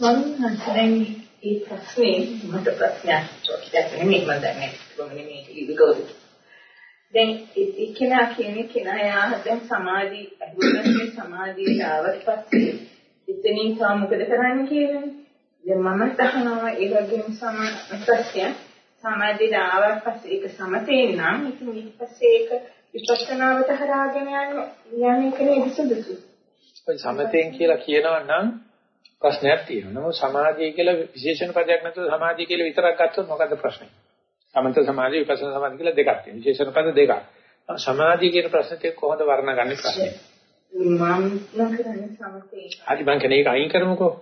ස්වාමීන් වහන්සේ දැන් මේ ප්‍රශ්නේ මට ප්‍රශ්නයක් චොක්කයක් නෙමෙයි මම දන්නේ කොහොමද මේක ඉවිගොඩ දැන් ඒ කෙනා කියන්නේ කෙනා යා දැන් සමාධි අහුවෙන්නේ සමාධියට ආවට පස්සේ එතනින් තා මොකද කරන්නේ කියන්නේ දැන් මම තහනවා ඒ වගේම සමාන ප්‍රශ්නයක්. සමාධියට ආවට පස්සේ ඒක සමතේ නම් ඉතින් ඊට පස්සේ ඒක විපස්සනාවට හරාගෙන යන යන එක නේද සුදුසු. ඔය සමතෙන් කියලා කියනවා නම් ප්‍රශ්නයක් තියෙනවා. නමුත් සමාධිය කියලා විශේෂණ පදයක් නැතුව සමාධිය කියලා විතරක් ගත්තොත් මොකද්ද ප්‍රශ්නේ? සමත සමාධිය විපස්සනා සමාධිය කියලා දෙකක් තියෙනවා. විශේෂණ පද දෙකක්. සමාධිය කියන ප්‍රශ්නෙට කොහොමද වර්ණගන්නේ ප්‍රශ්නේ? මම නම් කරන්නේ සමතේ. හරි මං කියන්නේ ඒක අයින් කරමුකෝ.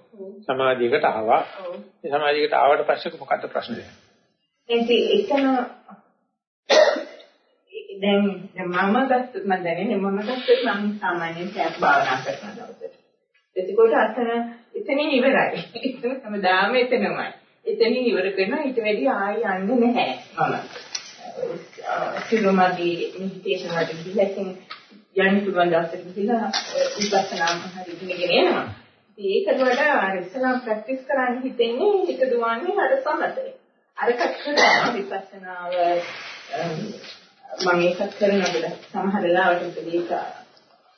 සමාධියකට ආවා. ඒ සමාධියකට ආවට පස්සේ මොකද්ද ප්‍රශ්නේ? එතෙ එතන දැන් මම ගත්තොත් මම දැනන්නේ මම ගත්තොත් මම සාමාන්‍යයෙන් සෑහ් භාවනා කරන දවසට. එතකොට අතන එතනින් ඉවරයි. හැමදාම එතනමයි. එතනින් ඉවර කරනවා ඊට වැඩි ආයි යන්නේ නැහැ මම. සිරුමදී මෙඩිටේෂන් වලට ගිහින් යන්නේ පුළුවන් දවසට ගිහිලා විපස්සනාම හරි ඉගෙනගෙන. ඉතින් ඒකට වඩා අර ඉස්සලා ප්‍රැක්ටිස් කරන්න හිතෙන්නේ හිත දුවන්නේ අර සමතේ. අරකට කරනවා විපස්සනාව මම ඒකත් කරන අපිට සමහර වෙලාවට ඒක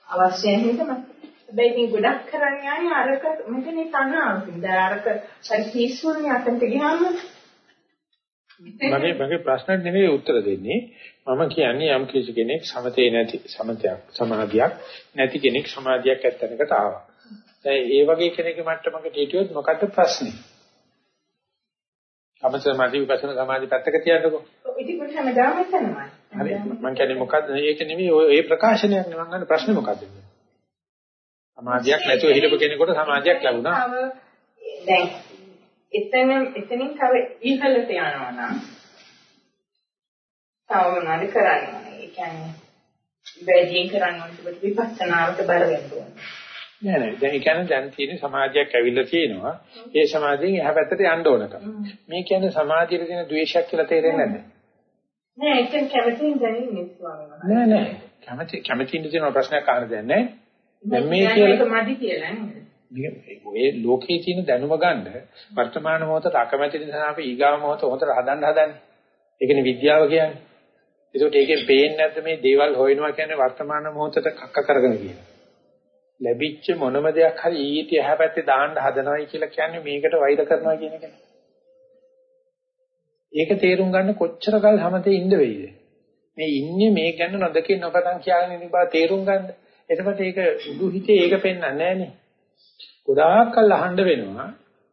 අවශ්‍ය නැහැ මම හැබැයි මේ ගොඩක් කරන්න යන්නේ අරක මෙතනේ තනාවකින් දැන් අරක හරි පීස්ෆුල්නේ අතන්ට ගියාම මගේ මගේ ප්‍රශ්නට නෙවෙයි උත්තර දෙන්නේ මම කියන්නේ යම් කිසි කෙනෙක් සමතේ නැති සමතයක් සමාධියක් නැති කෙනෙක් සමාධියක් ඇත්තනකට ආවා දැන් ඒ වගේ කෙනෙක්ගේ මට්ටමකට හිටියොත් මොකද්ද ප්‍රශ්නේ සමථ සමාධි විපස්සනා සමාධි පැත්තක තියන්නකෝ. ඉතින් හැමදාම එතනමයි. හරි මම කියන්නේ මොකද්ද ඒක නෙමෙයි ඒ ප්‍රකාශනයක් නෙවෙයි මම ගන්න ප්‍රශ්නේ මොකද්ද? සමාධියක් නැතුව හිටපු කෙනෙකුට සමාධියක් ලැබුණා. දැන් එතන එතනින් තව ඉහළට යනවා නම් තව මොනවද කරන්නේ? ඒ කියන්නේ වැඩියෙන් කරන්න ඕනේ විපස්සනාවට බර වෙන්න ඕනේ. නෑ නෑ. දැන් ඒ කියන්නේ දැන් තියෙන සමාජයක් ඇවිල්ලා තියෙනවා. ඒ සමාජයෙන් එහා පැත්තට යන්න ඕනකම. මේ කියන්නේ සමාජයේ තියෙන ද්වේෂයක් කියලා තේරෙන්නේ නැද්ද? නෑ ඒක කැමතිින් දැනෙන්නේ ස්වාමීන් නෑ නෑ. කැමති කැමතිින් තියෙන ප්‍රශ්නයක් අහන්න දෙයක් නෑ දැන් මේ කියලා මදි කියලා නේද ඔය ලෝකයේ තියෙන දැනුම ගන්න වර්තමාන මොහොතට අකමැති නිසා අපි ඊගාව මොහොත හොතට හදන්න හදන්නේ ඒකනේ විද්‍යාව කියන්නේ ඒකට ඒකෙන් පේන්නේ නැද්ද මේ දේවල් හොයනවා කියන්නේ වර්තමාන මොහොතට කක්ක කරගෙන කියනවා ලැබිච්ච මොනම දෙයක් හරි ඊට එහා පැත්තේ දාන්න හදනවයි කියලා කියන්නේ මේකට වෛර කරනවා කියන එක. ඒක තේරුම් ගන්න කොච්චර කල් හැමතේ ඉන්න වෙයිද? මේ ඉන්නේ මේ ගැන නොදකින් නොපතන් කියන ඉන්න බා තේරුම් ගන්න. එතකොට ඒක උදු හිතේ ඒක පෙන්වන්නේ නැහනේ. ගොඩාක් කල් අහන්න වෙනවා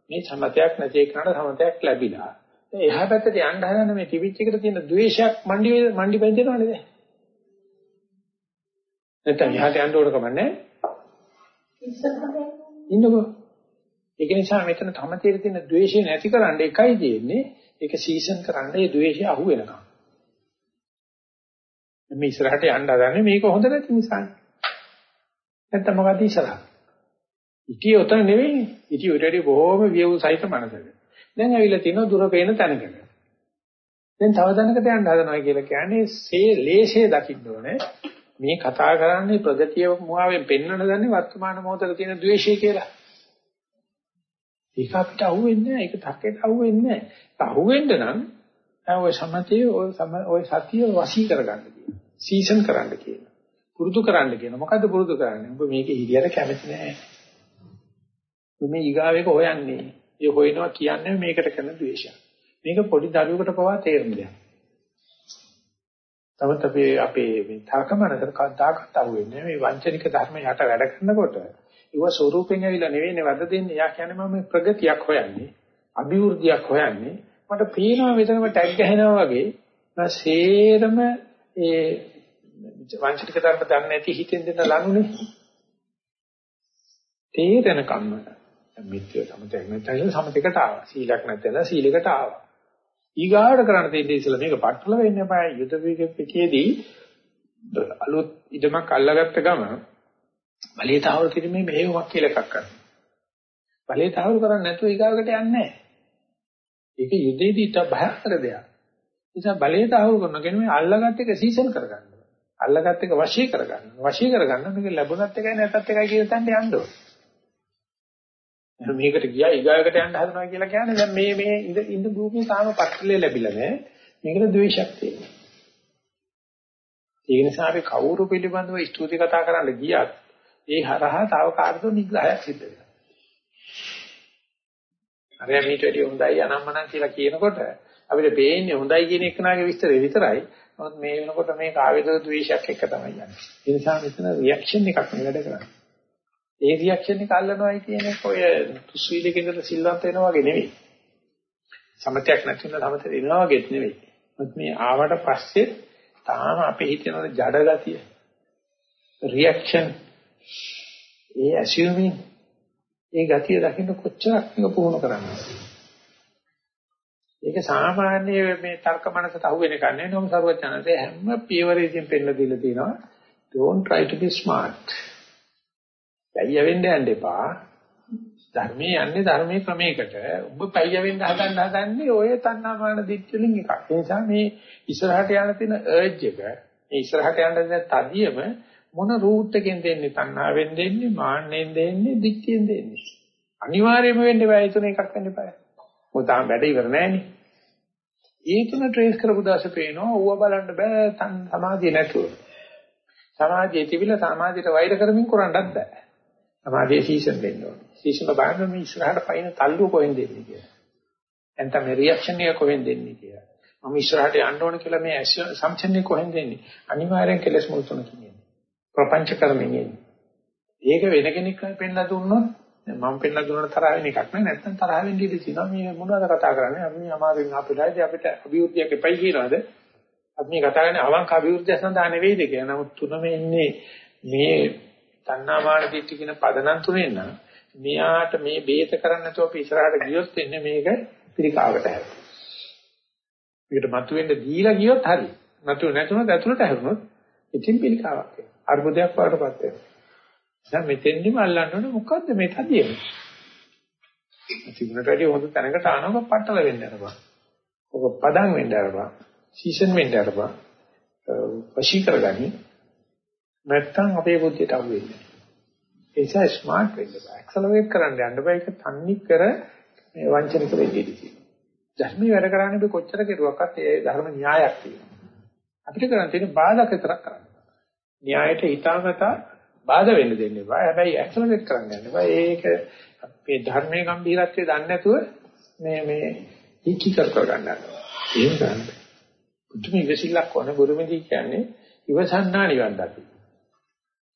මේ සමතයක් නැති එකනට සමතයක් ලැබිලා. එහා පැත්තට යන්න හදන මේ ටිවිච් එකට තියෙන ද්වේෂයක් මණ්ඩි මණ්ඩි බැඳෙනවනේ දැන්. නැත්නම් එහාට යන්න ඕන කමන්නේ ඉන්නකෝ. ඒක නිසා මෙතන තමතේර තියෙන ද්වේෂය නැතිකරන්න එකයි තියෙන්නේ. ඒක සීසන් කරන්න ඒ ද්වේෂය අහු වෙනකම්. මේ ඉස්සරහට යන්න හදන්නේ මේක හොඳ නැති නිසානේ. නැත්තම් මොකද ඉස්සරහ? ඉතිය උතන නෙවෙයි. ඉතිය උඩට බොහොම වියවු සහිත මනසක. දැන් ඇවිල්ලා තිනවා දුර පේන තැනකට. දැන් තව තැනකට යන්න හදනවා කියලා කියන්නේ සේ ලේෂේ දකින්න ඕනේ. මේ කතා කරන්නේ ප්‍රගතිය මුවාවෙන් පෙන්වන්න දන්නේ වර්තමාන මොහොතේ තියෙන ද්වේෂය කියලා. ඒක අපිට අහුවෙන්නේ නැහැ. ඒක තක්කේට අහුවෙන්නේ නැහැ. ඒක අහුවෙන්න නම් ඔය සමතේ ඔය ඔය සතිය වශී කරගන්න කියනවා. සීසන් කරන්න කියනවා. පුරුදු කරන්න කියනවා. මොකද්ද පුරුදු කරන්නේ? ඔබ මේකේ හිරියට කැමති නැහැ. මේ ඊගාවෙක හොයන්නේ. ඒ හොයනවා කියන්නේ මේකට කරන ද්වේෂය. මේක පොඩි දරුවෙකුට පවා තේරෙන දෙයක්. තමත් අපි අපේ මේ තාකමනකට කවදාකවත් අහුවෙන්නේ මේ වංචනික ධර්ම යට වැඩ කරනකොට ඒව ස්වරූපෙන් ඇවිල්ලා නෙවෙයි වද දෙන්නේ. යා කියන්නේ මම ප්‍රගතියක් හොයන්නේ, අභිවෘද්ධියක් හොයන්නේ. මට පේනවා මෙතනම ටැග් ගහනවා වගේ මම සේරම ඒ වංචනික ධර්ම දන්නේ නැති හිතෙන් දෙන ලනුනේ. තේරෙන කම්ම මිත්‍ය සමතයක් නැත්නම් සමතයකට ආවා. සීලයක් නැත්නම් සීලයකට ආවා. ඊගාවට කරන්න තියෙන්නේ ඉස්සලා මේක පටල වෙන්න එපා යුද පිටියේදී අලුත් ඉදමක් අල්ලගත්ත ගම බලේ තාවුරු කිරීමේ මෙහෙයුමක් කියලා එකක් කරනවා. බලේ තාවුරු කරන්නේ නැතුව ඊගාවකට යන්නේ නැහැ. ඒක යුදේදී ත භයානක දෙයක්. නිසා බලේ තාවුරු කරන කෙනෙක් අල්ලගත්ත එක සීසන් කරගන්න. අල්ලගත්ත එක වශී කරගන්න. වශී කරගන්න මේක ලැබුණත් එකයි නැතත් එකයි කියන තැනට යන්න ඕනේ. මේකට ගියා ඊගායකට යන්න හදනවා කියලා කියන්නේ දැන් මේ මේ ඉඳ ඉඳ භූමිය තාම පත්‍රලේ ලැබිලා නැහැ. මේකට ද්වේෂයක් තියෙනවා. ඒ නිසා අපි කවුරු පිළිබඳව ස්තුති කතා කරන්න ගියත් ඒ හරහා තව කාර්යද නිග්‍රහයක් සිද්ධ වෙනවා. අර මේට වැඩි හොඳයි අනම්මනම් කියලා කියනකොට අපිට පේන්නේ හොඳයි කියන එකනාගේ විස්තරය විතරයි. නමුත් මේ වෙනකොට මේ කාවේද ද්වේෂයක් එක තමයි යන්නේ. ඒ නිසා මෙතන රියැක්ෂන් එකක් නේ වැඩ කරන්නේ. ඒ රියැක්ෂන් එක අල්ලනවායි කියන්නේ ඔය තුස්විලකින්ද සිල්වත් වෙනවා වගේ නෙවෙයි. සමතයක් නැතිනම් සමතේ ඉනවා වගේත් නෙවෙයි. මොකද මේ ආවට පස්සේ තාම අපේ හිතේ නේද ජඩ ගතිය. රියැක්ෂන් ඒ ඇසියුමින් ඒ ගතිය දකින්න කොච්චරක් මේක පුහුණු කරන්නද? ඒක සාමාන්‍ය මේ තර්ක මනසට අහු වෙන එකක් නෙවෙයි නම සරුවචනන්සේ හැම පියවරකින් පෙන්න දීලා තියෙනවා don't try to be smart. පැය වෙන්න යන්න එපා. ධර්මයේ යන්නේ ධර්මයේ ක්‍රමයකට. ඔබ පැය වෙන්න හදන්න හදන්නේ ඔය තණ්හාමාන දිච්චලින් එකක්. ඒ නිසා මේ ඉස්සරහට යන තියෙන urge එක, මේ ඉස්සරහට යන තියෙන තදියම මොන route එකෙන් දෙන්නේ? තණ්හාවෙන් දෙන්නේ, මාන්නෙන් දෙන්නේ, දිච්චෙන් දෙන්නේ. අනිවාර්යයෙන්ම වෙන්නේ බෑ ඒ තුන එකක් වෙන්න බෑ. මොකද තාම වැඩ ඉවර නෑනේ. ඒ තුන ට්‍රේස් කරපු දාසේ පේනවා ඌව බලන්න බෑ තන් සමාධිය නැතුව. සමාධිය තිබිලා සමාධියට වෛර කරමින් කරන්නත් බෑ. සමාධියේ සීසන් වෙන්න ඕනේ. සීසන බලන්න මේ ඉස්සරහට පයින් තල්ලුව කොහෙන්ද දෙන්නේ කියලා. එතන මේ රියැක්ෂන් එක කොහෙන්ද දෙන්නේ කියලා. මම ඉස්සරහට යන්න ඕන කියලා මේ සම්චන් එක කොහෙන්ද දෙන්නේ. අනිවාර්යෙන් කෙලස් මුල් තුන කියන්නේ. ප්‍රපංච කර්මයෙන් එන්නේ. ඒක වෙන කෙනෙක් පෙන්ලා දුන්නොත් මම පෙන්ලා දුන්නට තරහ වෙන එකක් නෑ නැත්නම් තරහ වෙන්න ඉඩ තියෙනවා මේ මොනවද කතා කරන්නේ අපි මේ අමාරුවෙන් අපිටයි අපිට අභිවෘද්ධියක් එපයි කියනවාද අපි මේ කතා කරන්නේ අවංක අභිවෘද්ධිය සඳහා නෙවෙයිද කියලා නමුත් තුනම ඉන්නේ මේ තණ්හාමාන දිට්ඨි කියන පදනම් තුනෙන් නම් මෙයාට මේ බේත කරන්න නැතුව අපි ඉස්සරහට ගියොත් එන්නේ මේක පිළිකාවට හැරෙයි. මේකට මතුවෙන්න දීලා ගියොත් හරි. මතුව නැතුනොත් ඇතුළට හැරුණොත් ඉතින් පිළිකාවක් වෙනවා. අර්බුදයක් වඩටපත් වෙනවා. දැන් මෙතෙන්දිම අල්ලන්න ඕනේ මොකද්ද මේ තදියම? තිබුණට වැඩිය හොඳ තැනකට ආනම පట్టල වෙන්න අරපන්. ඔක පදම් වෙන්න අරපන්. සීසන් වෙන්න අරපන්. වශී කරගනි. නැත්තම් අපේ බුද්ධියට අහු වෙන්නේ. ඒ නිසා ස්මාර්ට් වෙන්න බෑ. ඇක්සලරේට් කරන්න යන්න බෑ. ඒක තන්නේ කර මේ වංචනික වෙන්නේ ඉතියි. ධර්මයේ වැඩ කරන්නේ කොච්චර කෙරුවක්වත් ඒ ධර්ම න්‍යායක් තියෙනවා. අපිට කරන්න තියෙන බාධක විතරක් කරන්න. න්‍යායට හිතාගතා බාධා වෙන්න දෙන්න එපා. හැබැයි ඇක්සලරේට් කරන්න යන්න එපා. ඒක අපේ ධර්මයේ ගැඹීරත්වය දන්නේ නැතුව මේ මේ ඉක්කි කර කර ගන්නවා. එහෙම ගන්න. පුදුම ඉවසිල්ලක් වන බුරුමේදී කියන්නේ ඉවසන්නා නිවන් දකි.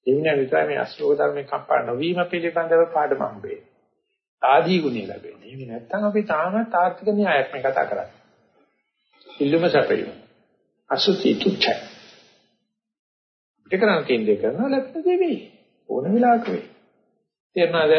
එවිනා විතරයි මේ අශෝක ධර්මේ කම්පා නොවීම පිළිබඳව පාඩම හම්බෙන්නේ. ආදී ගුණය ලැබෙන්නේ. එහෙම නැත්නම් අපි තාමත් ආර්ථික න්‍යායක් මේ කතා කරන්නේ. ඉල්ලුම සැපයීම. අසුචි තුච්චයි. පිට කරන තියෙන දේ කරනවා ලැබෙන දේ වෙයි. ඕන වෙලාවක වෙයි. තේරුණාද?